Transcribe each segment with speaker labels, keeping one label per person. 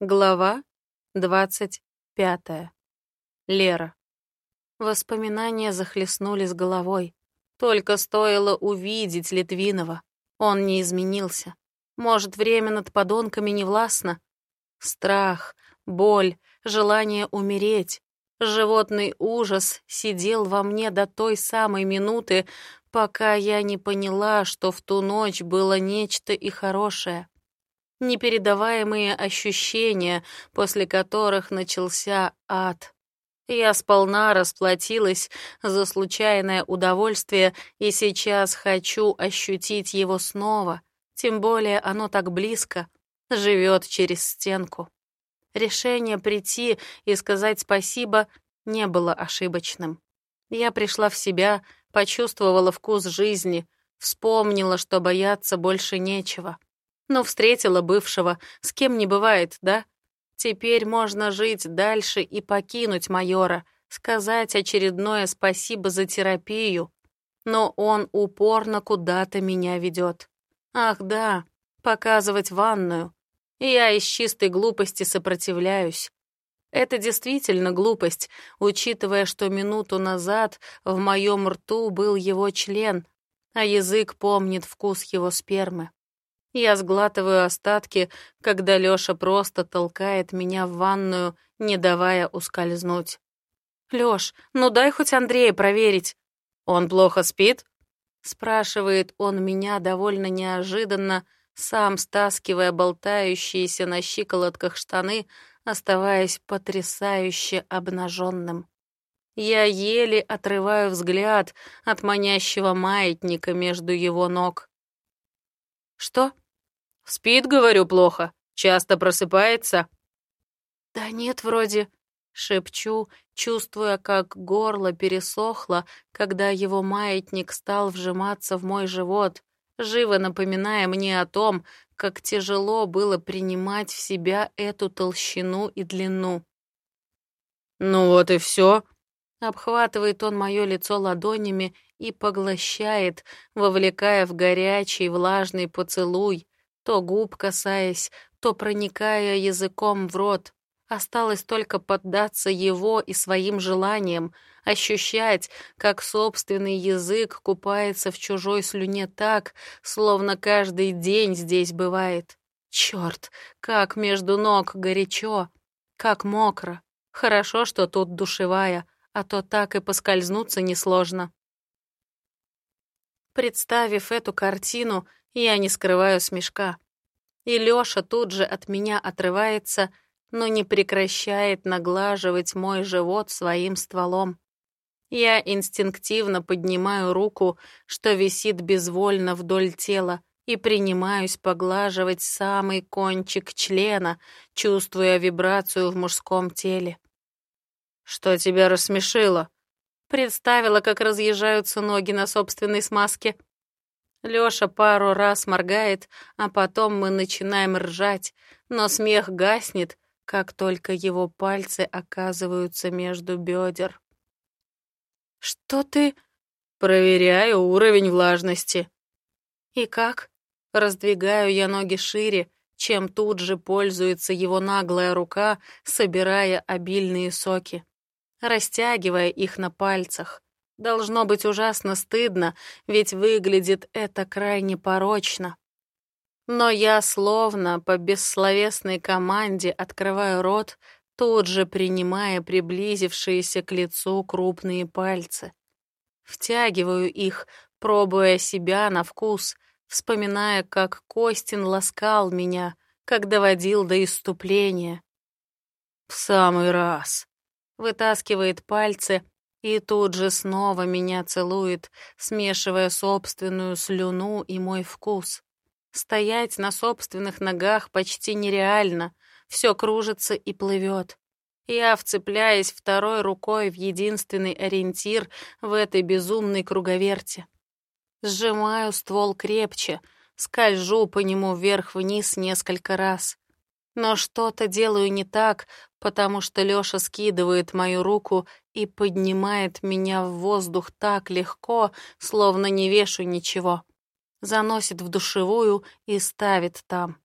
Speaker 1: Глава двадцать пятая. Лера. Воспоминания захлестнули с головой. Только стоило увидеть Литвинова. Он не изменился. Может, время над подонками не властно? Страх, боль, желание умереть. Животный ужас сидел во мне до той самой минуты, пока я не поняла, что в ту ночь было нечто и хорошее непередаваемые ощущения, после которых начался ад. Я сполна расплатилась за случайное удовольствие и сейчас хочу ощутить его снова, тем более оно так близко, живет через стенку. Решение прийти и сказать спасибо не было ошибочным. Я пришла в себя, почувствовала вкус жизни, вспомнила, что бояться больше нечего. Но встретила бывшего, с кем не бывает, да? Теперь можно жить дальше и покинуть майора, сказать очередное спасибо за терапию. Но он упорно куда-то меня ведет. Ах да, показывать ванную. Я из чистой глупости сопротивляюсь. Это действительно глупость, учитывая, что минуту назад в моем рту был его член, а язык помнит вкус его спермы. Я сглатываю остатки, когда Лёша просто толкает меня в ванную, не давая ускользнуть. «Лёш, ну дай хоть Андрея проверить». «Он плохо спит?» Спрашивает он меня довольно неожиданно, сам стаскивая болтающиеся на щиколотках штаны, оставаясь потрясающе обнаженным. Я еле отрываю взгляд от манящего маятника между его ног. «Что?» «Спит, говорю, плохо. Часто просыпается?» «Да нет, вроде...» — шепчу, чувствуя, как горло пересохло, когда его маятник стал вжиматься в мой живот, живо напоминая мне о том, как тяжело было принимать в себя эту толщину и длину. «Ну вот и все», Обхватывает он мое лицо ладонями и поглощает, вовлекая в горячий влажный поцелуй, то губ касаясь, то проникая языком в рот. Осталось только поддаться его и своим желаниям, ощущать, как собственный язык купается в чужой слюне так, словно каждый день здесь бывает. Черт, как между ног горячо, как мокро. Хорошо, что тут душевая, а то так и поскользнуться несложно. Представив эту картину, я не скрываю смешка. И Лёша тут же от меня отрывается, но не прекращает наглаживать мой живот своим стволом. Я инстинктивно поднимаю руку, что висит безвольно вдоль тела, и принимаюсь поглаживать самый кончик члена, чувствуя вибрацию в мужском теле. «Что тебя рассмешило?» Представила, как разъезжаются ноги на собственной смазке. Лёша пару раз моргает, а потом мы начинаем ржать, но смех гаснет, как только его пальцы оказываются между бедер. «Что ты...» «Проверяю уровень влажности». «И как?» Раздвигаю я ноги шире, чем тут же пользуется его наглая рука, собирая обильные соки, растягивая их на пальцах. Должно быть ужасно стыдно, ведь выглядит это крайне порочно. Но я словно по бессловесной команде открываю рот, тут же принимая приблизившиеся к лицу крупные пальцы. Втягиваю их, пробуя себя на вкус, вспоминая, как Костин ласкал меня, как доводил до иступления. «В самый раз!» Вытаскивает пальцы, и тут же снова меня целует, смешивая собственную слюну и мой вкус. Стоять на собственных ногах почти нереально, все кружится и плывет. Я, вцепляясь второй рукой в единственный ориентир в этой безумной круговерте. Сжимаю ствол крепче, скольжу по нему вверх-вниз несколько раз. Но что-то делаю не так, потому что Лёша скидывает мою руку и поднимает меня в воздух так легко, словно не вешу ничего. Заносит в душевую и ставит там.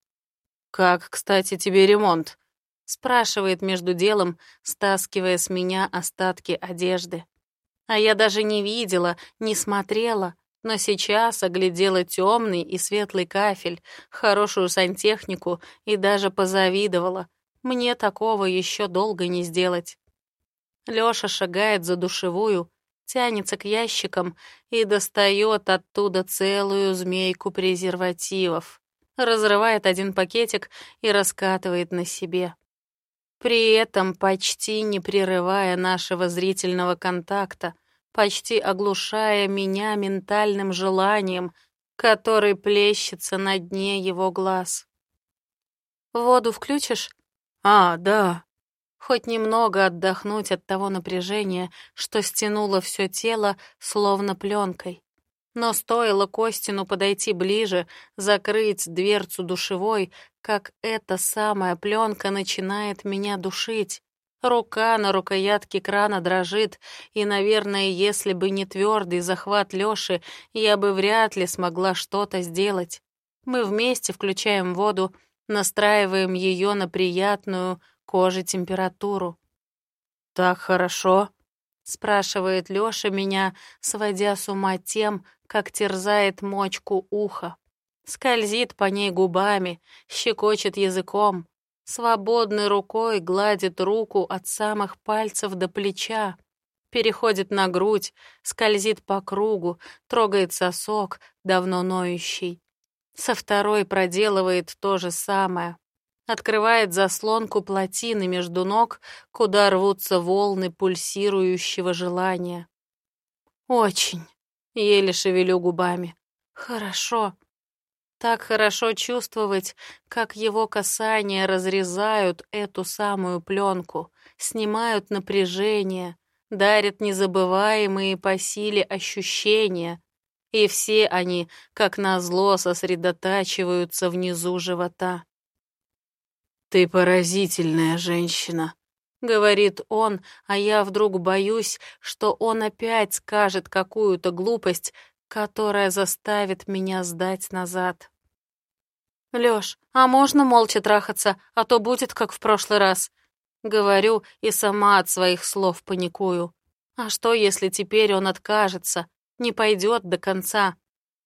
Speaker 1: «Как, кстати, тебе ремонт? Спрашивает между делом, стаскивая с меня остатки одежды. А я даже не видела, не смотрела, но сейчас оглядела темный и светлый кафель, хорошую сантехнику и даже позавидовала. Мне такого еще долго не сделать. Лёша шагает за душевую, тянется к ящикам и достает оттуда целую змейку презервативов, разрывает один пакетик и раскатывает на себе. При этом почти не прерывая нашего зрительного контакта, почти оглушая меня ментальным желанием, который плещется на дне его глаз. «Воду включишь?»
Speaker 2: «А, да»,
Speaker 1: хоть немного отдохнуть от того напряжения, что стянуло все тело, словно пленкой. Но стоило Костину подойти ближе, закрыть дверцу душевой, как эта самая пленка начинает меня душить. Рука на рукоятке крана дрожит, и, наверное, если бы не твердый захват Лёши, я бы вряд ли смогла что-то сделать. Мы вместе включаем воду, настраиваем ее на приятную, кожи температуру. «Так хорошо?» — спрашивает Лёша меня, сводя с ума тем, как терзает мочку уха. Скользит по ней губами, щекочет языком, свободной рукой гладит руку от самых пальцев до плеча, переходит на грудь, скользит по кругу, трогает сосок, давно ноющий. Со второй проделывает то же самое, открывает заслонку плотины между ног, куда рвутся волны пульсирующего желания. Очень. Еле шевелю губами. Хорошо. Так хорошо чувствовать, как его касания разрезают эту самую пленку, снимают напряжение, дарят незабываемые по силе ощущения, и все они, как назло, сосредотачиваются внизу живота.
Speaker 2: «Ты поразительная женщина», —
Speaker 1: говорит он, а я вдруг боюсь, что он опять скажет какую-то глупость, которая заставит меня сдать назад. «Лёш, а можно молча трахаться, а то будет, как в прошлый раз?» Говорю и сама от своих слов паникую. А что, если теперь он откажется, не пойдет до конца,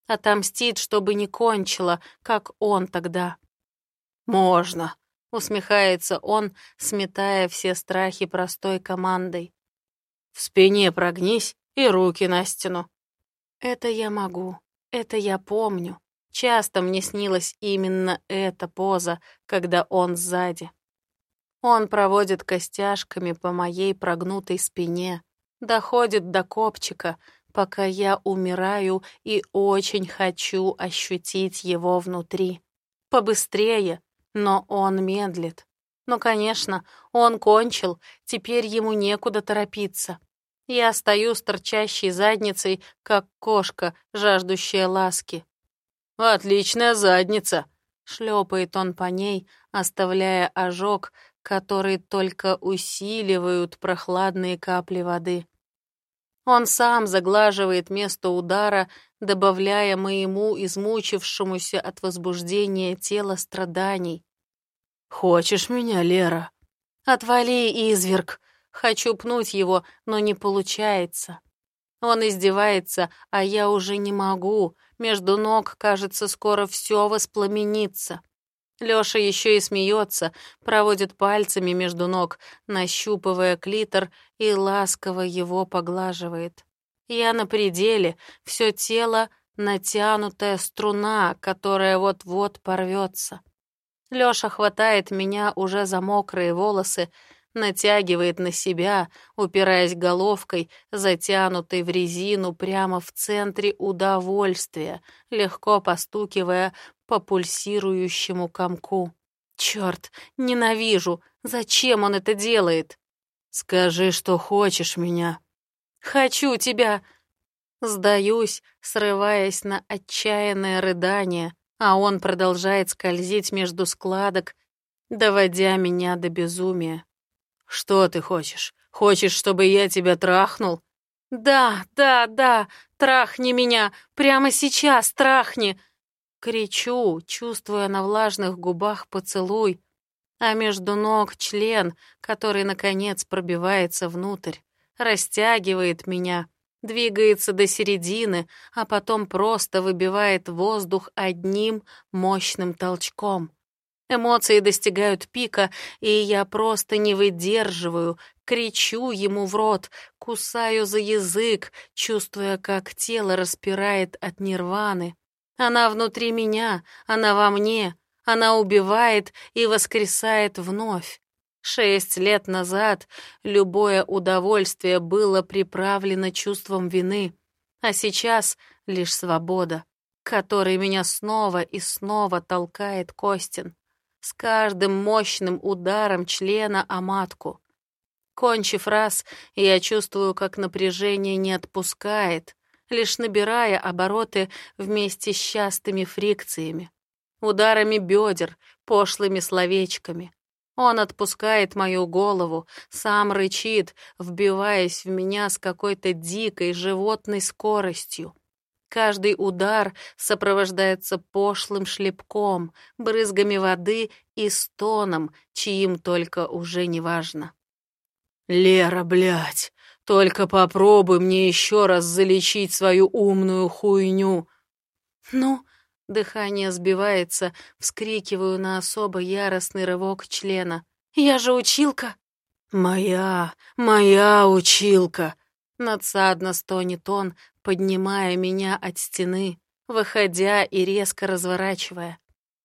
Speaker 1: отомстит, чтобы не кончила, как он тогда?
Speaker 2: «Можно»,
Speaker 1: Усмехается он, сметая все страхи простой командой.
Speaker 2: В спине прогнись и руки на стену.
Speaker 1: Это я могу, это я помню. Часто мне снилась именно эта поза, когда он сзади. Он проводит костяшками по моей прогнутой спине, доходит до копчика, пока я умираю и очень хочу ощутить его внутри. Побыстрее, но он медлит. Ну, конечно, он кончил, теперь ему некуда торопиться. Я стою с торчащей задницей, как кошка, жаждущая ласки.
Speaker 2: «Отличная задница!»
Speaker 1: — шлепает он по ней, оставляя ожог, который только усиливают прохладные капли воды. Он сам заглаживает место удара, добавляя моему измучившемуся от возбуждения тела страданий.
Speaker 2: «Хочешь меня, Лера?»
Speaker 1: «Отвали, изверг!» Хочу пнуть его, но не получается. Он издевается, а я уже не могу. Между ног, кажется, скоро все воспламенится. Лёша еще и смеется, проводит пальцами между ног, нащупывая клитор и ласково его поглаживает. Я на пределе, все тело — натянутая струна, которая вот-вот порвется. Лёша хватает меня уже за мокрые волосы, натягивает на себя, упираясь головкой, затянутой в резину прямо в центре удовольствия, легко постукивая по пульсирующему комку. Чёрт, ненавижу! Зачем он это делает?
Speaker 2: Скажи, что хочешь меня.
Speaker 1: Хочу тебя! Сдаюсь, срываясь на отчаянное рыдание, а он продолжает скользить между складок, доводя меня до безумия.
Speaker 2: «Что ты хочешь? Хочешь, чтобы я тебя трахнул?»
Speaker 1: «Да, да, да, трахни меня, прямо сейчас трахни!» Кричу, чувствуя на влажных губах поцелуй, А между ног член, который, наконец, пробивается внутрь, растягивает меня, двигается до середины, а потом просто выбивает воздух одним мощным толчком. Эмоции достигают пика, и я просто не выдерживаю, кричу ему в рот, кусаю за язык, чувствуя, как тело распирает от нирваны. Она внутри меня, она во мне, она убивает и воскресает вновь. Шесть лет назад любое удовольствие было приправлено чувством вины, а сейчас лишь свобода, которой меня снова и снова толкает Костин с каждым мощным ударом члена о матку. Кончив раз, я чувствую, как напряжение не отпускает, лишь набирая обороты вместе с частыми фрикциями, ударами бедер, пошлыми словечками. Он отпускает мою голову, сам рычит, вбиваясь в меня с какой-то дикой животной скоростью. Каждый удар сопровождается пошлым шлепком, брызгами воды и стоном, чьим только уже не важно.
Speaker 2: «Лера, блядь, только попробуй мне еще раз залечить свою умную хуйню!»
Speaker 1: «Ну?» — дыхание сбивается, вскрикиваю на особо яростный рывок члена. «Я же училка!»
Speaker 2: «Моя, моя училка!»
Speaker 1: Надсадно стонет он, поднимая меня от стены, выходя и резко разворачивая.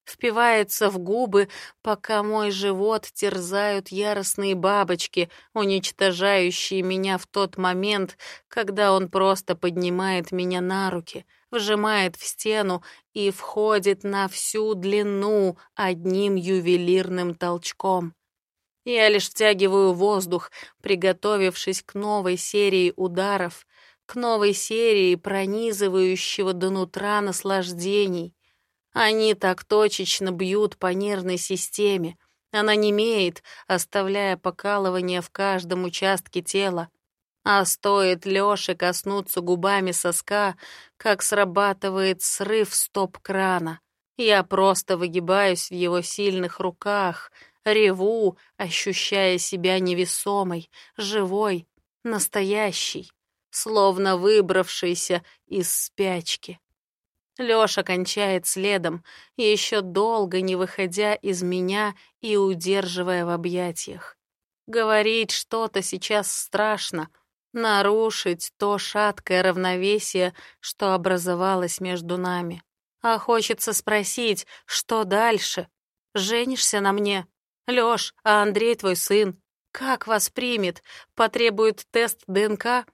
Speaker 1: Впивается в губы, пока мой живот терзают яростные бабочки, уничтожающие меня в тот момент, когда он просто поднимает меня на руки, вжимает в стену и входит на всю длину одним ювелирным толчком. Я лишь втягиваю воздух, приготовившись к новой серии ударов, к новой серии пронизывающего до нутра наслаждений. Они так точечно бьют по нервной системе. Она немеет, оставляя покалывание в каждом участке тела. А стоит Лёше коснуться губами соска, как срабатывает срыв стоп-крана. Я просто выгибаюсь в его сильных руках, реву, ощущая себя невесомой, живой, настоящей словно выбравшийся из спячки. Лёша кончает следом, еще долго не выходя из меня и удерживая в объятиях. Говорить что-то сейчас страшно, нарушить то шаткое равновесие, что образовалось между нами. А хочется спросить, что дальше? Женишься на мне? Лёш, а Андрей твой сын? Как вас примет? Потребует тест ДНК?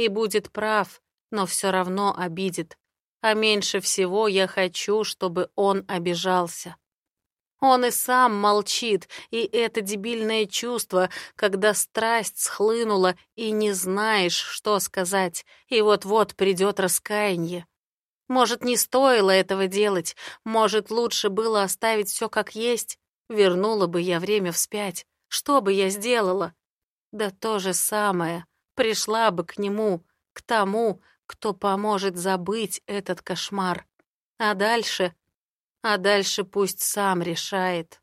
Speaker 1: и будет прав, но все равно обидит. А меньше всего я хочу, чтобы он обижался. Он и сам молчит, и это дебильное чувство, когда страсть схлынула и не знаешь, что сказать, и вот-вот придет раскаяние. Может, не стоило этого делать, может, лучше было оставить все как есть, вернула бы я время вспять. Что бы я сделала? Да то же самое пришла бы к нему, к тому, кто поможет забыть этот кошмар. А дальше... А дальше пусть сам решает.